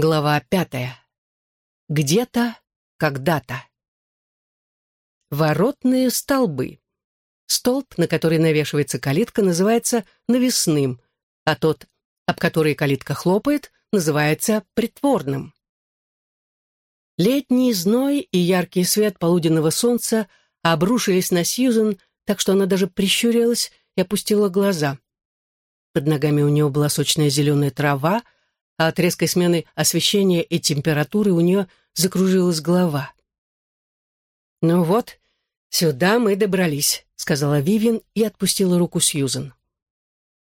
Глава пятая. Где-то, когда-то. Воротные столбы. Столб, на который навешивается калитка, называется навесным, а тот, об который калитка хлопает, называется притворным. Летний зной и яркий свет полуденного солнца обрушились на Сьюзен, так что она даже прищурилась и опустила глаза. Под ногами у нее была сочная зеленая трава, а от резкой смены освещения и температуры у нее закружилась голова. «Ну вот, сюда мы добрались», — сказала Вивин и отпустила руку Сьюзен.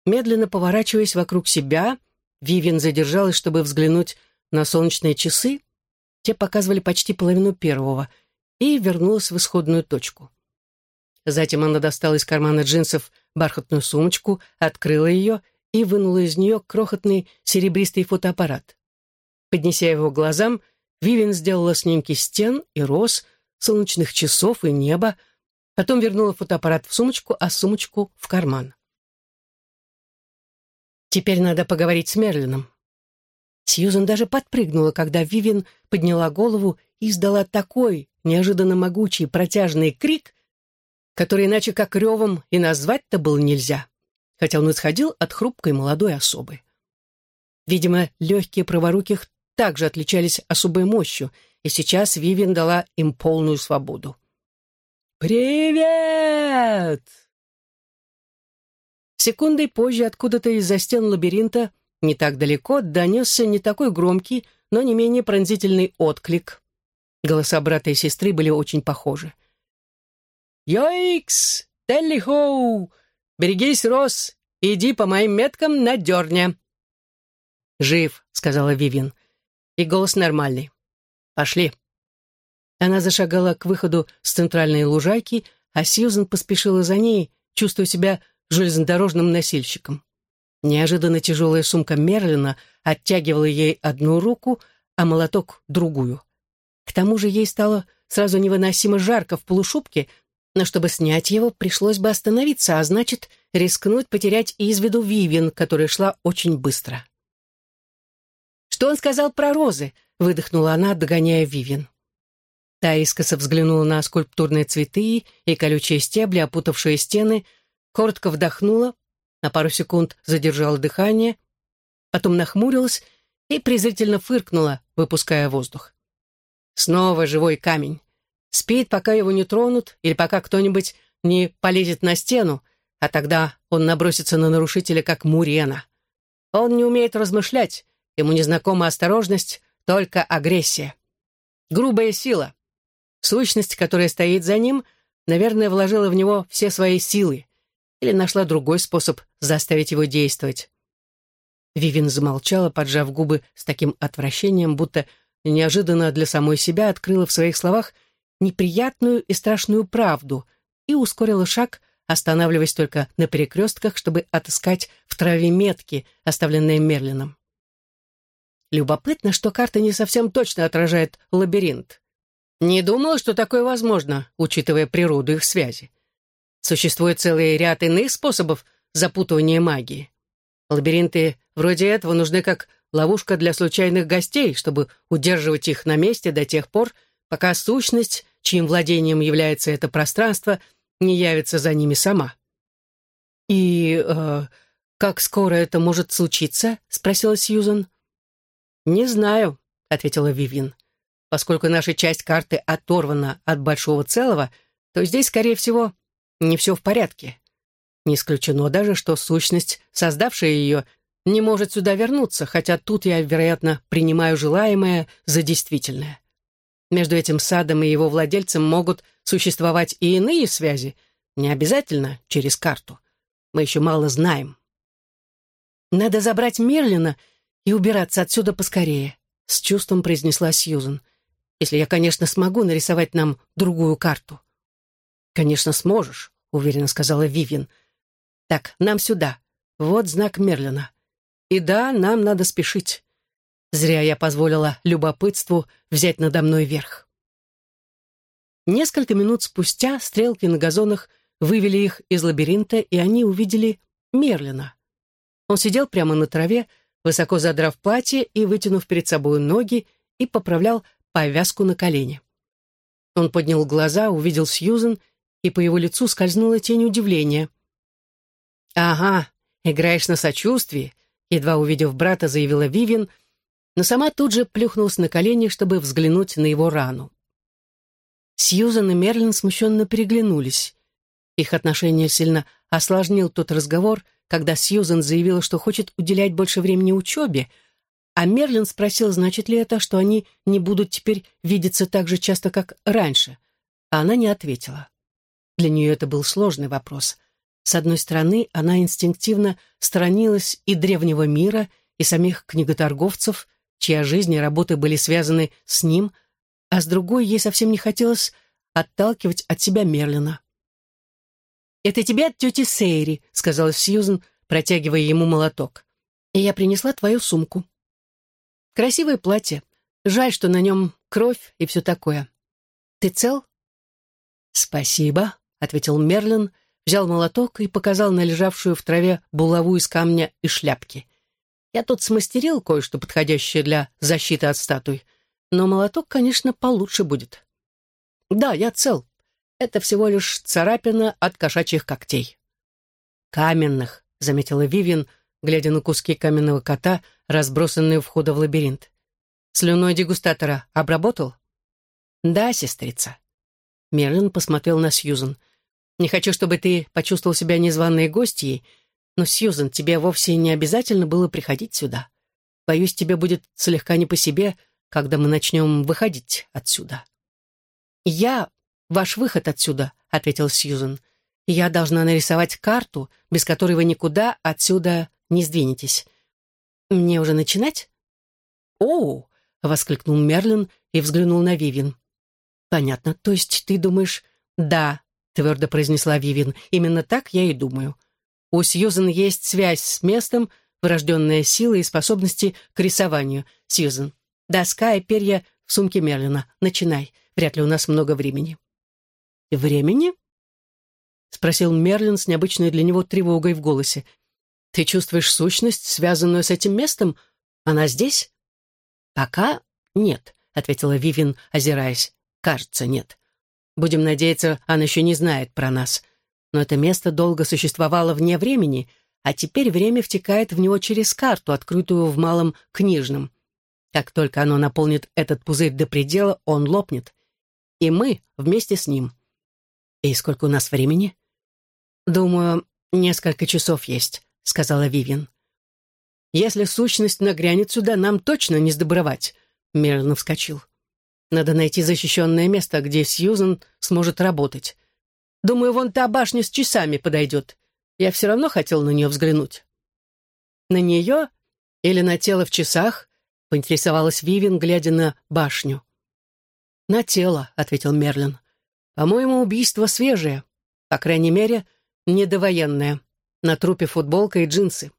Медленно поворачиваясь вокруг себя, Вивин задержалась, чтобы взглянуть на солнечные часы, те показывали почти половину первого, и вернулась в исходную точку. Затем она достала из кармана джинсов бархатную сумочку, открыла ее и вынула из нее крохотный серебристый фотоаппарат. Поднеся его глазам, Вивен сделала снимки стен и роз, солнечных часов и неба, потом вернула фотоаппарат в сумочку, а сумочку в карман. Теперь надо поговорить с Мерлином. Сьюзан даже подпрыгнула, когда Вивен подняла голову и издала такой неожиданно могучий протяжный крик, который иначе как ревом и назвать-то было нельзя хотя он исходил от хрупкой молодой особы. Видимо, легкие праворуких также отличались особой мощью, и сейчас Вивин дала им полную свободу. «Привет!» Секундой позже откуда-то из-за стен лабиринта, не так далеко, донесся не такой громкий, но не менее пронзительный отклик. Голоса брата и сестры были очень похожи. «Йоикс! Телли-хоу! Берегись, Рос, иди по моим меткам на дерня». «Жив», — сказала Вивин. И голос нормальный. «Пошли». Она зашагала к выходу с центральной лужайки, а Сьюзен поспешила за ней, чувствуя себя железнодорожным носильщиком. Неожиданно тяжелая сумка Мерлина оттягивала ей одну руку, а молоток — другую. К тому же ей стало сразу невыносимо жарко в полушубке, но чтобы снять его, пришлось бы остановиться, а значит, рискнуть потерять из виду Вивин, которая шла очень быстро. «Что он сказал про розы?» — выдохнула она, догоняя Вивин. Та искоса взглянула на скульптурные цветы и колючие стебли, опутавшие стены, коротко вдохнула, на пару секунд задержала дыхание, потом нахмурилась и презрительно фыркнула, выпуская воздух. Снова живой камень. Спит, пока его не тронут, или пока кто-нибудь не полезет на стену, а тогда он набросится на нарушителя, как мурена. Он не умеет размышлять, ему незнакома осторожность, только агрессия. Грубая сила. Сущность, которая стоит за ним, наверное, вложила в него все свои силы или нашла другой способ заставить его действовать. Вивин замолчала, поджав губы с таким отвращением, будто неожиданно для самой себя открыла в своих словах неприятную и страшную правду и ускорила шаг, останавливаясь только на перекрестках, чтобы отыскать в траве метки, оставленные Мерлином. Любопытно, что карта не совсем точно отражает лабиринт. Не думал, что такое возможно, учитывая природу их связи. Существует целый ряд иных способов запутывания магии. Лабиринты вроде этого нужны как ловушка для случайных гостей, чтобы удерживать их на месте до тех пор, пока сущность, чьим владением является это пространство, не явится за ними сама. «И э, как скоро это может случиться?» — спросила Сьюзан. «Не знаю», — ответила Вивин. «Поскольку наша часть карты оторвана от большого целого, то здесь, скорее всего, не все в порядке. Не исключено даже, что сущность, создавшая ее, не может сюда вернуться, хотя тут я, вероятно, принимаю желаемое за действительное. Между этим садом и его владельцем могут существовать и иные связи, не обязательно через карту. Мы еще мало знаем. «Надо забрать Мерлина и убираться отсюда поскорее», — с чувством произнесла Сьюзен. «Если я, конечно, смогу нарисовать нам другую карту». «Конечно, сможешь», — уверенно сказала Вивин. «Так, нам сюда. Вот знак Мерлина. И да, нам надо спешить. Зря я позволила любопытству взять надо мной верх. Несколько минут спустя стрелки на газонах вывели их из лабиринта, и они увидели Мерлина. Он сидел прямо на траве, высоко задрав платье и вытянув перед собой ноги, и поправлял повязку на колени. Он поднял глаза, увидел Сьюзен, и по его лицу скользнула тень удивления. «Ага, играешь на сочувствии», — едва увидев брата, заявила Вивин, но сама тут же плюхнулась на колени, чтобы взглянуть на его рану. Сьюзан и Мерлин смущенно переглянулись. Их отношения сильно осложнил тот разговор, когда Сьюзан заявила, что хочет уделять больше времени учебе, а Мерлин спросил, значит ли это, что они не будут теперь видеться так же часто, как раньше, а она не ответила. Для нее это был сложный вопрос. С одной стороны, она инстинктивно сторонилась и древнего мира, и самих книготорговцев, чья жизнь и работы были связаны с ним, а с другой ей совсем не хотелось отталкивать от себя Мерлина. «Это тебе от тети Сейри», — сказала Сьюзен, протягивая ему молоток. «И я принесла твою сумку». «Красивое платье. Жаль, что на нем кровь и все такое. Ты цел?» «Спасибо», — ответил Мерлин, взял молоток и показал на лежавшую в траве булаву из камня и шляпки. «Я тут смастерил кое-что подходящее для защиты от статуй, но молоток, конечно, получше будет». «Да, я цел», это всего лишь царапина от кошачьих когтей. «Каменных», — заметила Вивин, глядя на куски каменного кота, разбросанные у входа в лабиринт. «Слюной дегустатора обработал?» «Да, сестрица». Мерлин посмотрел на Сьюзен. «Не хочу, чтобы ты почувствовал себя незваной гостьей, но, Сьюзен, тебе вовсе не обязательно было приходить сюда. Боюсь, тебе будет слегка не по себе, когда мы начнем выходить отсюда». «Я ваш выход отсюда», — ответил Сьюзен. «Я должна нарисовать карту, без которой вы никуда отсюда не сдвинетесь. Мне уже начинать?» «О!» — воскликнул Мерлин и взглянул на Вивин. «Понятно. То есть ты думаешь...» «Да», — твердо произнесла Вивин. «Именно так я и думаю. У Сьюзен есть связь с местом, врожденная сила и способности к рисованию. Сьюзен, доска и перья в сумке Мерлина. Начинай. Вряд ли у нас много времени». «Времени?» — спросил Мерлин с необычной для него тревогой в голосе. «Ты чувствуешь сущность, связанную с этим местом? Она здесь?» «Пока нет», — ответила Вивин, озираясь. «Кажется, нет. Будем надеяться, она еще не знает про нас. Но это место долго существовало вне времени, а теперь время втекает в него через карту, открытую в малом книжном. Как только оно наполнит этот пузырь до предела, он лопнет. И мы вместе с ним. «И сколько у нас времени?» «Думаю, несколько часов есть», — сказала Вивин. «Если сущность нагрянет сюда, нам точно не сдобровать», — Мерлин вскочил. «Надо найти защищенное место, где Сьюзен сможет работать. Думаю, вон та башня с часами подойдет. Я все равно хотел на нее взглянуть». «На нее или на тело в часах?» — поинтересовалась Вивин, глядя на башню. «На тело», — ответил Мерлин. По-моему, убийство свежее. По крайней мере, недовоенное. На трупе футболка и джинсы.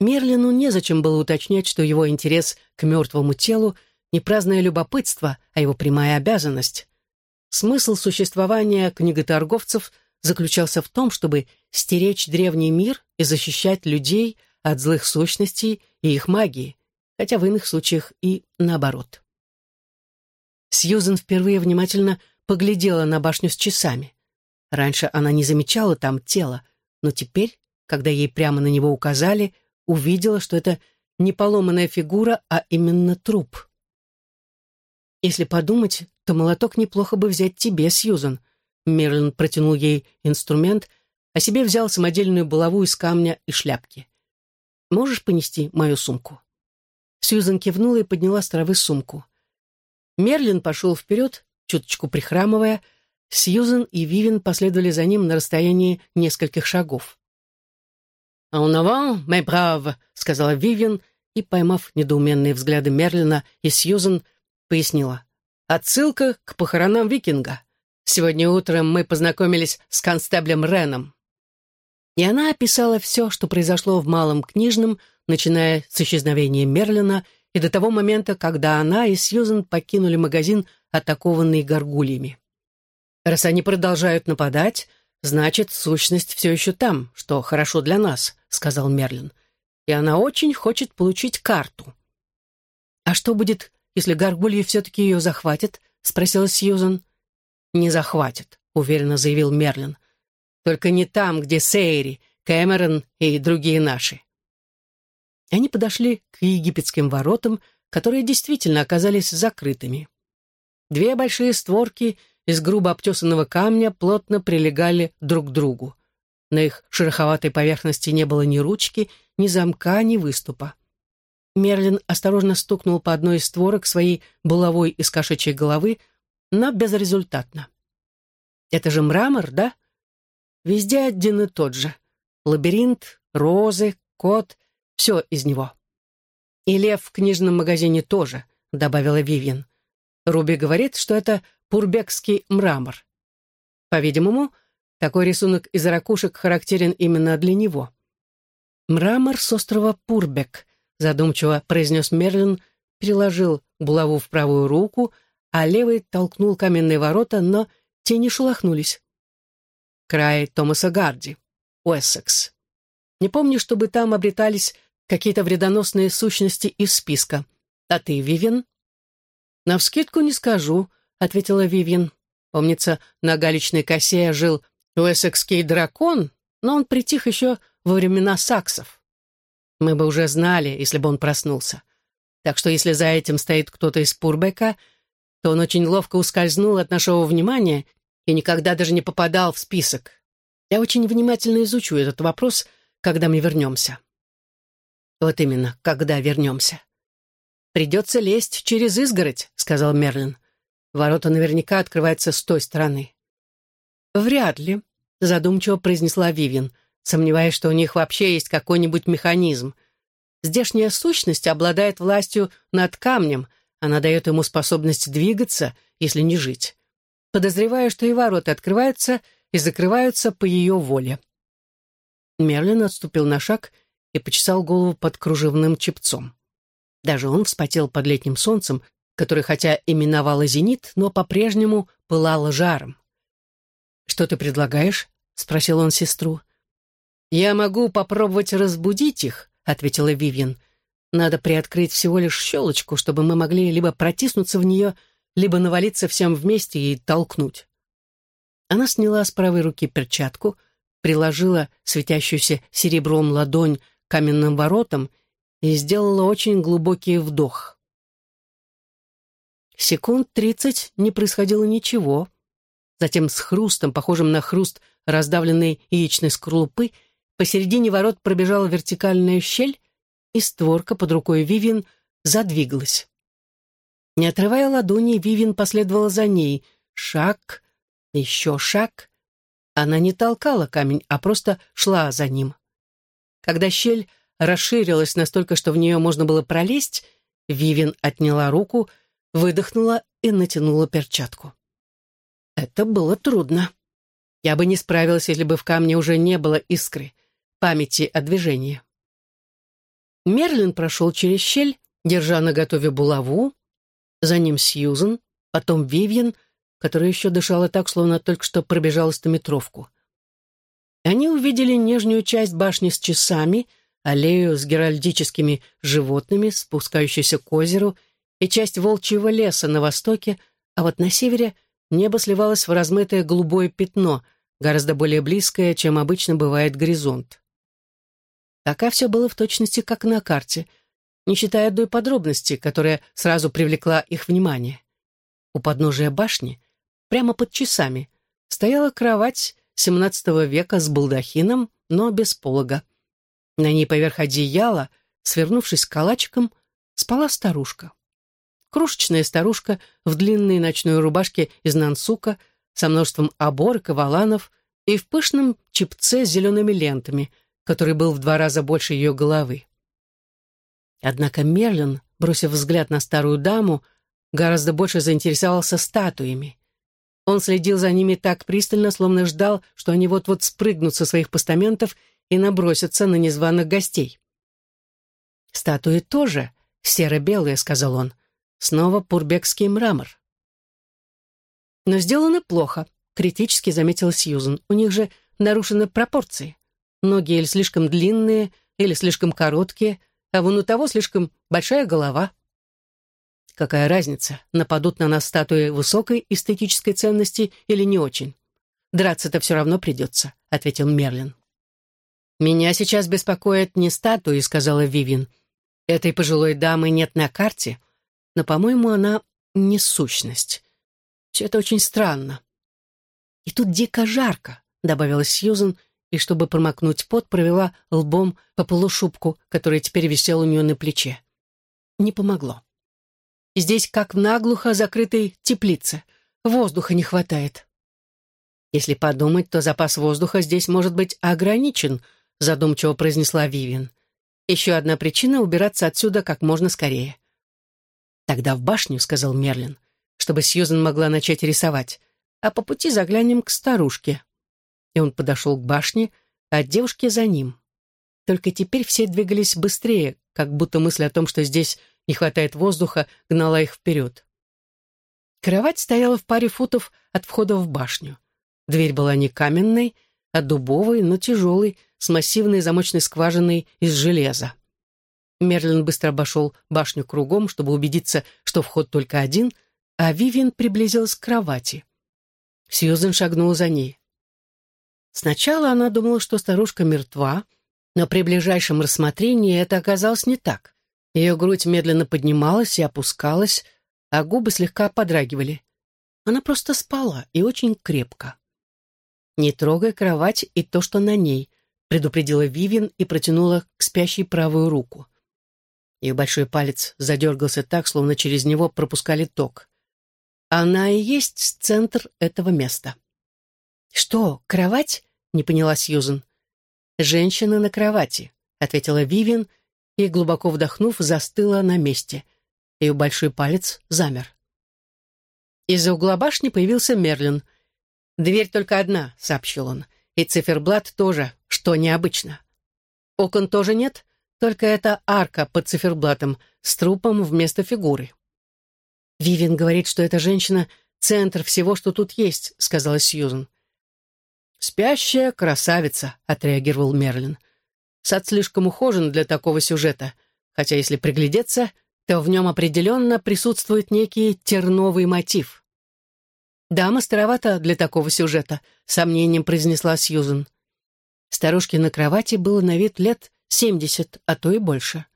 Мерлину незачем было уточнять, что его интерес к мертвому телу не праздное любопытство, а его прямая обязанность. Смысл существования книготорговцев заключался в том, чтобы стеречь древний мир и защищать людей от злых сущностей и их магии, хотя в иных случаях и наоборот. Сьюзен впервые внимательно поглядела на башню с часами. Раньше она не замечала там тело, но теперь, когда ей прямо на него указали, увидела, что это не поломанная фигура, а именно труп. «Если подумать, то молоток неплохо бы взять тебе, Сьюзан». Мерлин протянул ей инструмент, а себе взял самодельную булаву из камня и шляпки. «Можешь понести мою сумку?» Сьюзан кивнула и подняла с травы сумку. Мерлин пошел вперед, чуточку прихрамывая, Сьюзен и Вивен последовали за ним на расстоянии нескольких шагов. «En avant, mes braves», — сказала Вивен, и, поймав недоуменные взгляды Мерлина и Сьюзен, пояснила. «Отсылка к похоронам викинга. Сегодня утром мы познакомились с констеблем Реном». И она описала все, что произошло в Малом Книжном, начиная с исчезновения Мерлина и до того момента, когда она и Сьюзен покинули магазин атакованный горгульями. Раз они продолжают нападать, значит, сущность все еще там, что хорошо для нас, сказал Мерлин. и она очень хочет получить карту. «А что будет, если горгульи все-таки ее захватят?» — спросила Сьюзан. «Не захватят», — уверенно заявил Мерлин. «Только не там, где Сейри, Кэмерон и другие наши». Они подошли к египетским воротам, которые действительно оказались закрытыми. Две большие створки из грубо обтесанного камня плотно прилегали друг к другу. На их шероховатой поверхности не было ни ручки, ни замка, ни выступа. Мерлин осторожно стукнул по одной из створок своей булавой из кошачьей головы, но безрезультатно. «Это же мрамор, да?» Везде один и тот же. Лабиринт, розы, кот — все из него. «И лев в книжном магазине тоже», — добавила Вивьен. Руби говорит, что это пурбекский мрамор. По-видимому, такой рисунок из ракушек характерен именно для него. «Мрамор с острова Пурбек», — задумчиво произнес Мерлин, переложил булаву в правую руку, а левый толкнул каменные ворота, но те не шелохнулись. Край Томаса Гарди, Уэссекс. Не помню, чтобы там обретались какие-то вредоносные сущности из списка. А ты, Вивен? «Навскидку не скажу», — ответила Вивьен. Помнится, на галечной косе жил уэссекский дракон, но он притих еще во времена саксов. Мы бы уже знали, если бы он проснулся. Так что если за этим стоит кто-то из Пурбека, то он очень ловко ускользнул от нашего внимания и никогда даже не попадал в список. Я очень внимательно изучу этот вопрос, когда мы вернемся. Вот именно, когда вернемся. «Придется лезть через изгородь», — сказал Мерлин. «Ворота наверняка открываются с той стороны». «Вряд ли», — задумчиво произнесла Вивин, сомневаясь, что у них вообще есть какой-нибудь механизм. «Здешняя сущность обладает властью над камнем, она дает ему способность двигаться, если не жить. Подозреваю, что и ворота открываются и закрываются по ее воле». Мерлин отступил на шаг и почесал голову под кружевным чепцом. Даже он вспотел под летним солнцем, которое хотя именовало зенит, но по-прежнему пылало жаром. «Что ты предлагаешь?» — спросил он сестру. «Я могу попробовать разбудить их», — ответила Вивьен. «Надо приоткрыть всего лишь щелочку, чтобы мы могли либо протиснуться в нее, либо навалиться всем вместе и толкнуть». Она сняла с правой руки перчатку, приложила светящуюся серебром ладонь каменным воротам и сделала очень глубокий вдох. Секунд тридцать не происходило ничего. Затем с хрустом, похожим на хруст раздавленной яичной скорлупы, посередине ворот пробежала вертикальная щель, и створка под рукой Вивин задвигалась. Не отрывая ладони, Вивин последовала за ней. Шаг, еще шаг. Она не толкала камень, а просто шла за ним. Когда щель расширилась настолько, что в нее можно было пролезть, Вивин отняла руку, выдохнула и натянула перчатку. Это было трудно. Я бы не справилась, если бы в камне уже не было искры, памяти о движении. Мерлин прошел через щель, держа на готове булаву, за ним Сьюзен, потом Вивьен, которая еще дышала так, словно только что пробежала стометровку. Они увидели нижнюю часть башни с часами — аллею с геральдическими животными, спускающуюся к озеру, и часть волчьего леса на востоке, а вот на севере небо сливалось в размытое голубое пятно, гораздо более близкое, чем обычно бывает горизонт. Пока все было в точности как на карте, не считая одной подробности, которая сразу привлекла их внимание. У подножия башни, прямо под часами, стояла кровать XVII века с балдахином, но без полога. На ней поверх одеяла, свернувшись калачиком, спала старушка. Крошечная старушка в длинной ночной рубашке из нансука со множеством оборок и валанов и в пышном чепце с зелеными лентами, который был в два раза больше ее головы. Однако Мерлин, бросив взгляд на старую даму, гораздо больше заинтересовался статуями. Он следил за ними так пристально, словно ждал, что они вот-вот спрыгнут со своих постаментов и набросятся на незваных гостей. «Статуи тоже серо-белые», — сказал он. «Снова пурбекский мрамор». «Но сделано плохо», — критически заметила Сьюзен. «У них же нарушены пропорции. Ноги или слишком длинные, или слишком короткие, а вон у того слишком большая голова. Какая разница, нападут на нас статуи высокой эстетической ценности или не очень? Драться-то все равно придется, — ответил Мерлин. «Меня сейчас беспокоит не статуи», — сказала Вивин. «Этой пожилой дамы нет на карте, но, по-моему, она не сущность. Все это очень странно». «И тут дико жарко», — добавила Сьюзен, и, чтобы промокнуть пот, провела лбом по полушубку, который теперь висел у нее на плече. Не помогло. Здесь как в наглухо закрытой теплице. Воздуха не хватает. Если подумать, то запас воздуха здесь может быть ограничен, задумчиво произнесла Вивин. Еще одна причина — убираться отсюда как можно скорее. «Тогда в башню», — сказал Мерлин, чтобы Сьюзен могла начать рисовать, а по пути заглянем к старушке. И он подошел к башне, а девушки за ним. Только теперь все двигались быстрее, как будто мысль о том, что здесь не хватает воздуха, гнала их вперед. Кровать стояла в паре футов от входа в башню. Дверь была не каменной, а дубовой, но тяжелой, с массивной замочной скважиной из железа. Мерлин быстро обошел башню кругом, чтобы убедиться, что вход только один, а Вивиан приблизилась к кровати. Сьюзен шагнула за ней. Сначала она думала, что старушка мертва, но при ближайшем рассмотрении это оказалось не так. Ее грудь медленно поднималась и опускалась, а губы слегка подрагивали. Она просто спала и очень крепко. «Не трогай кровать и то, что на ней», — предупредила Вивин и протянула к спящей правую руку. Ее большой палец задергался так, словно через него пропускали ток. Она и есть центр этого места. «Что, кровать?» — не поняла Сьюзен. «Женщина на кровати», — ответила Вивин и, глубоко вдохнув, застыла на месте. Ее большой палец замер. Из-за угла башни появился Мерлин. «Дверь только одна», — сообщил он, — «и циферблат тоже, что необычно. Окон тоже нет, только это арка под циферблатом с трупом вместо фигуры». «Вивин говорит, что эта женщина — центр всего, что тут есть», — сказала Сьюзен. «Спящая красавица», — отреагировал Мерлин. «Сад слишком ухожен для такого сюжета, хотя, если приглядеться, то в нем определенно присутствует некий терновый мотив». «Дама старовата для такого сюжета», — сомнением произнесла Сьюзен. Старушке на кровати было на вид лет семьдесят, а то и больше.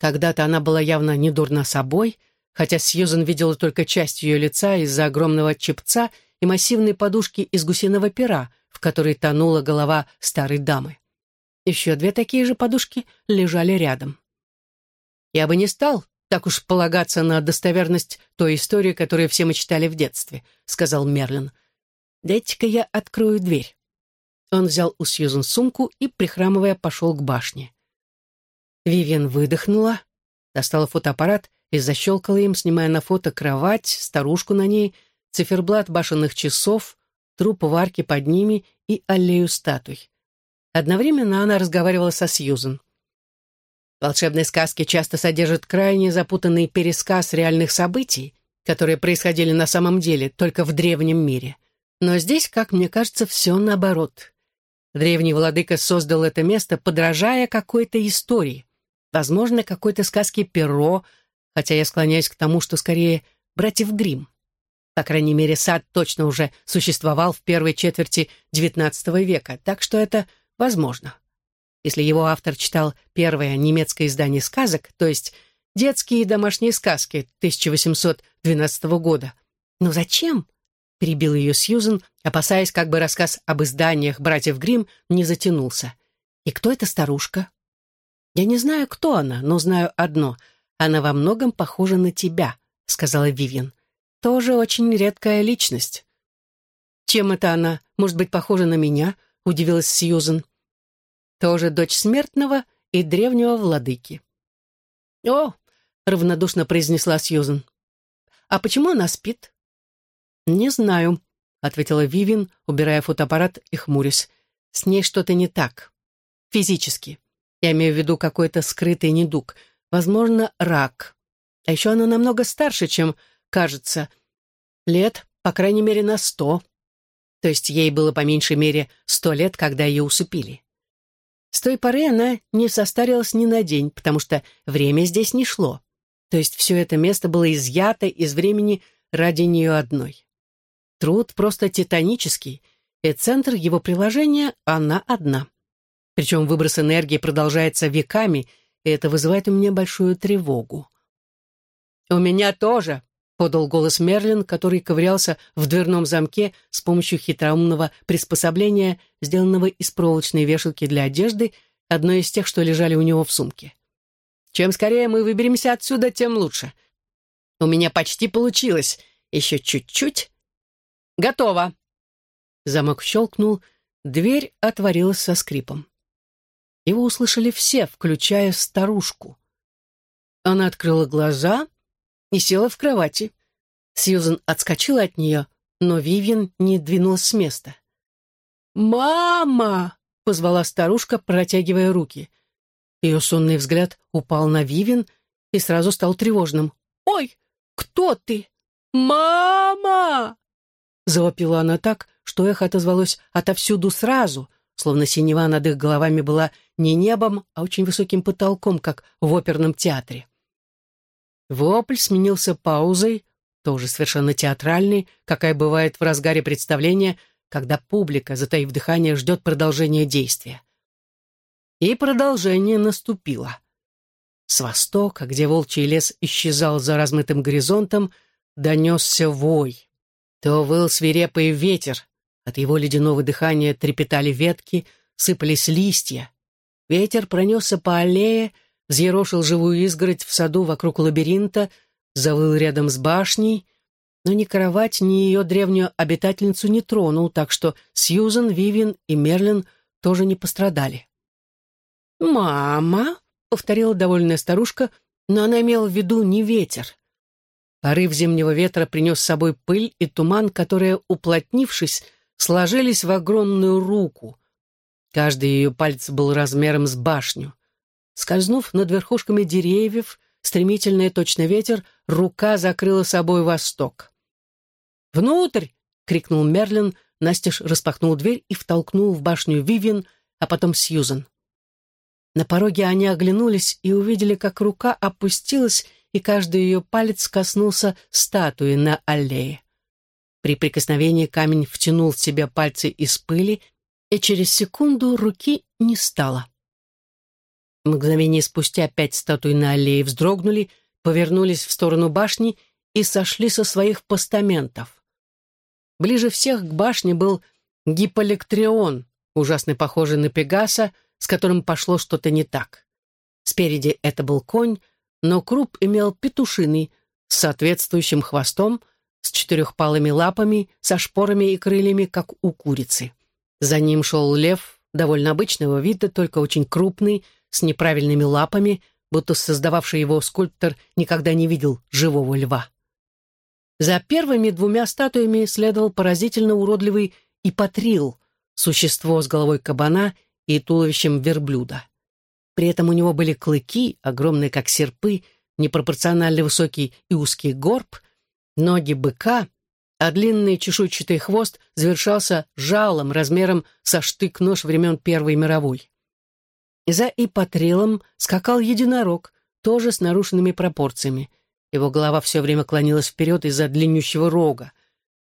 Когда-то она была явно недурна собой, хотя Сьюзен видела только часть ее лица из-за огромного чепца и массивной подушки из гусиного пера, в которой тонула голова старой дамы. Еще две такие же подушки лежали рядом. Я бы не стал так уж полагаться на достоверность той истории, которую все мы читали в детстве, сказал Мерлин. Дайте-ка я открою дверь. Он взял у Сьюзен сумку и, прихрамывая, пошел к башне. Вивиан выдохнула, достала фотоаппарат и защелкала им, снимая на фото кровать, старушку на ней, циферблат башенных часов, труп в арке под ними и аллею статуй. Одновременно она разговаривала со Сьюзен. Волшебные сказки часто содержат крайне запутанный пересказ реальных событий, которые происходили на самом деле только в древнем мире. Но здесь, как мне кажется, все наоборот. Древний владыка создал это место, подражая какой-то истории. Возможно, какой-то сказке «Перо», хотя я склоняюсь к тому, что скорее «Братьев Гримм». По крайней мере, сад точно уже существовал в первой четверти XIX века, так что это возможно. Если его автор читал первое немецкое издание сказок, то есть детские и домашние сказки 1812 года. Но зачем? перебил ее Сьюзен, опасаясь, как бы рассказ об изданиях братьев Гримм не затянулся. «И кто эта старушка?» «Я не знаю, кто она, но знаю одно. Она во многом похожа на тебя», — сказала Вивьен тоже очень редкая личность. Чем это она может быть похожа на меня? Удивилась Сьюзен. Тоже дочь смертного и древнего владыки. О, равнодушно произнесла Сьюзен. А почему она спит? Не знаю, ответила Вивин, убирая фотоаппарат и хмурясь. С ней что-то не так. Физически. Я имею в виду какой-то скрытый недуг. Возможно, рак. А еще она намного старше, чем кажется, лет, по крайней мере, на сто. То есть ей было по меньшей мере сто лет, когда ее усыпили. С той поры она не состарилась ни на день, потому что время здесь не шло. То есть все это место было изъято из времени ради нее одной. Труд просто титанический, и центр его приложения — она одна. Причем выброс энергии продолжается веками, и это вызывает у меня большую тревогу. «У меня тоже», — подал голос Мерлин, который ковырялся в дверном замке с помощью хитроумного приспособления, сделанного из проволочной вешалки для одежды, одной из тех, что лежали у него в сумке. Чем скорее мы выберемся отсюда, тем лучше. У меня почти получилось. Еще чуть-чуть. Готово. Замок щелкнул, дверь отворилась со скрипом. Его услышали все, включая старушку. Она открыла глаза и села в кровати. Сьюзен отскочила от нее, но Вивьен не двинулась с места. «Мама!» — позвала старушка, протягивая руки. Ее сонный взгляд упал на Вивен и сразу стал тревожным. «Ой, кто ты? Мама!» Завопила она так, что эхо отозвалось отовсюду сразу, словно синева над их головами была не небом, а очень высоким потолком, как в оперном театре. Вопль сменился паузой, тоже совершенно театральной, какая бывает в разгаре представления, когда публика, затаив дыхание, ждет продолжения действия. И продолжение наступило. С востока, где волчий лес исчезал за размытым горизонтом, донесся вой. То выл свирепый ветер, от его ледяного дыхания трепетали ветки, сыпались листья. Ветер пронесся по аллее, взъерошил живую изгородь в саду вокруг лабиринта, завыл рядом с башней, но ни кровать, ни ее древнюю обитательницу не тронул, так что Сьюзен, Вивин и Мерлин тоже не пострадали. «Мама!» — повторила довольная старушка, но она имела в виду не ветер. Порыв зимнего ветра принес с собой пыль и туман, которые, уплотнившись, сложились в огромную руку. Каждый ее палец был размером с башню. Скользнув над верхушками деревьев, стремительный точно ветер, рука закрыла собой восток. «Внутрь!» — крикнул Мерлин, настежь распахнул дверь и втолкнул в башню Вивен, а потом Сьюзен. На пороге они оглянулись и увидели, как рука опустилась, и каждый ее палец коснулся статуи на аллее. При прикосновении камень втянул в себя пальцы из пыли, и через секунду руки не стало. Мгновение спустя пять статуй на аллее вздрогнули, повернулись в сторону башни и сошли со своих постаментов. Ближе всех к башне был Гиполектрион, ужасно похожий на Пегаса, с которым пошло что-то не так. Спереди это был конь, но круп имел петушиный, с соответствующим хвостом, с четырехпалыми лапами, со шпорами и крыльями, как у курицы. За ним шел лев, довольно обычного вида, только очень крупный, с неправильными лапами, будто создававший его скульптор никогда не видел живого льва. За первыми двумя статуями следовал поразительно уродливый ипотрил, существо с головой кабана и туловищем верблюда. При этом у него были клыки, огромные как серпы, непропорционально высокий и узкий горб, ноги быка, а длинный чешуйчатый хвост завершался жалом размером со штык-нож времен Первой мировой. За ипотрилом скакал единорог, тоже с нарушенными пропорциями. Его голова все время клонилась вперед из-за длиннющего рога.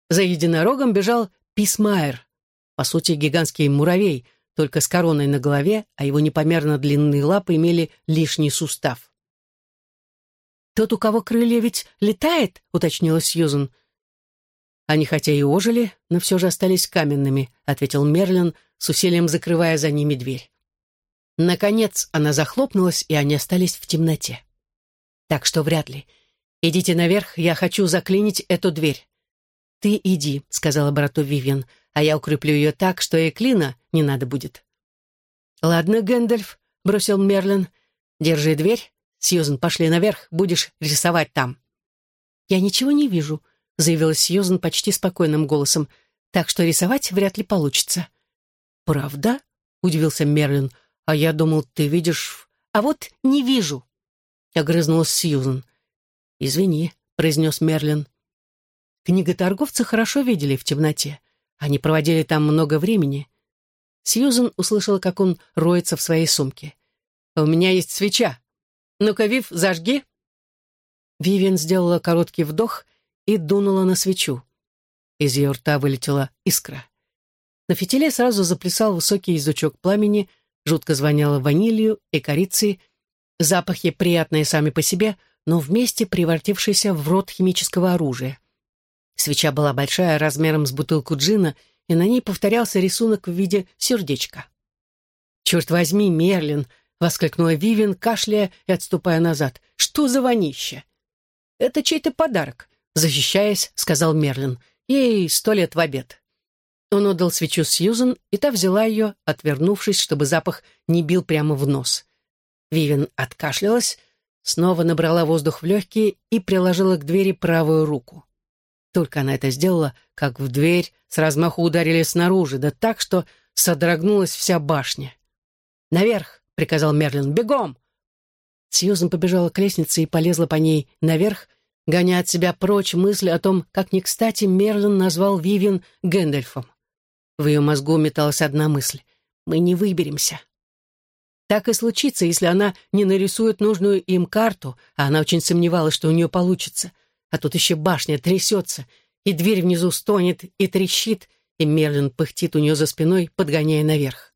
За единорогом бежал Писмайер, по сути, гигантский муравей — только с короной на голове, а его непомерно длинные лапы имели лишний сустав. «Тот, у кого крылья, ведь летает?» — уточнила Сьюзен. «Они хотя и ожили, но все же остались каменными», — ответил Мерлин, с усилием закрывая за ними дверь. Наконец она захлопнулась, и они остались в темноте. «Так что вряд ли. Идите наверх, я хочу заклинить эту дверь». «Ты иди», — сказала брату Вивиан, — а я укреплю ее так, что и клина не надо будет». «Ладно, Гэндальф», — бросил Мерлин, — «держи дверь. Сьюзен, пошли наверх, будешь рисовать там». «Я ничего не вижу», — заявила Сьюзен почти спокойным голосом, «так что рисовать вряд ли получится». «Правда?» — удивился Мерлин. «А я думал, ты видишь...» «А вот не вижу», — огрызнулась Сьюзен. «Извини», — произнес Мерлин. Книготорговцы хорошо видели в темноте. Они проводили там много времени. Сьюзен услышала, как он роется в своей сумке. «У меня есть свеча. Ну-ка, Вив, зажги!» Вивиан сделала короткий вдох и дунула на свечу. Из ее рта вылетела искра. На фитиле сразу заплясал высокий язычок пламени, жутко звоняло ванилью и корицей, запахи приятные сами по себе, но вместе превратившиеся в рот химического оружия. Свеча была большая, размером с бутылку джина, и на ней повторялся рисунок в виде сердечка. «Черт возьми, Мерлин!» — воскликнула Вивин, кашляя и отступая назад. «Что за вонище?» «Это чей-то подарок», — защищаясь, сказал Мерлин. «Ей сто лет в обед». Он отдал свечу Сьюзен, и та взяла ее, отвернувшись, чтобы запах не бил прямо в нос. Вивен откашлялась, снова набрала воздух в легкие и приложила к двери правую руку. Только она это сделала, как в дверь с размаху ударили снаружи, да так, что содрогнулась вся башня. «Наверх!» — приказал Мерлин. «Бегом!» Сьюзен побежала к лестнице и полезла по ней наверх, гоня от себя прочь мысль о том, как не кстати Мерлин назвал Вивен Гэндальфом. В ее мозгу металась одна мысль. «Мы не выберемся». Так и случится, если она не нарисует нужную им карту, а она очень сомневалась, что у нее получится. А тут еще башня трясется, и дверь внизу стонет и трещит, и Мерлин пыхтит у нее за спиной, подгоняя наверх.